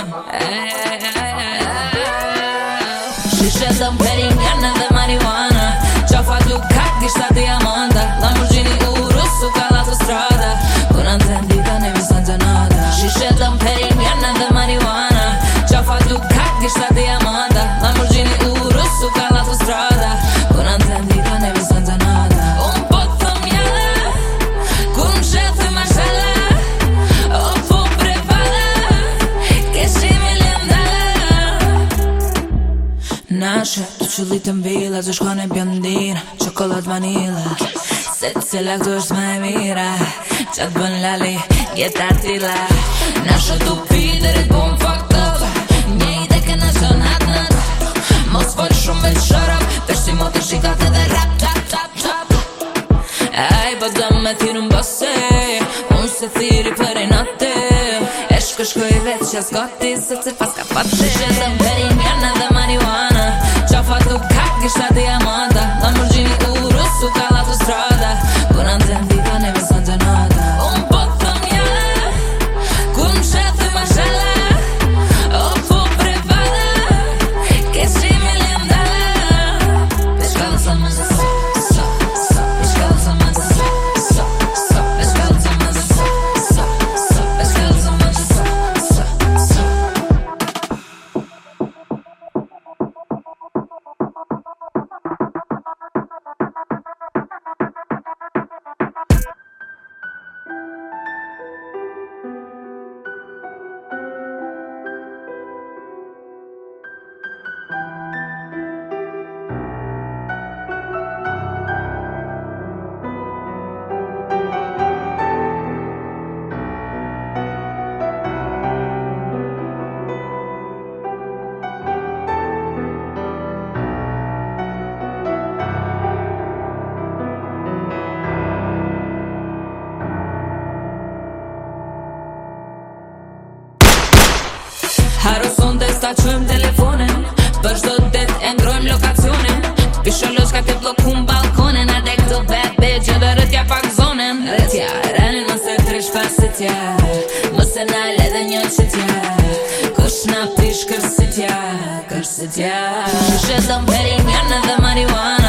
She said I'm shë Të që litë në bila, që shkone pjëndina Qokollat vanila Se cila këtu aktu është me mira Që të bën lali, gjetë artila Në shë të pider e të bën Një i deke në që në Mos fërë shumë me të shërëm Për shë si më të shikate dhe rap, tap, tap, tap Aj, bë dëmë me thirë bëse Unë se thirë i për e nate Shkoj veç që s'goti, se cipas ka patë Shkoj veç që s'goti, se cipas ka patë Shkoj veç që s'goti, se Kafa, du Kackgestalt, Diamant pa qojmë telefonen Për shdo të det e ndrojmë lokacionen Pisholos ka të bloku në balkonen A dhe këto vet dhe gjë dhe rëtja pak zonen Rëtja, rëni më se trish pasitja Më se na ledhe një qëtja Kush na pish kërsitja, kërsitja Shë dhe më peri mjanë dhe marihuan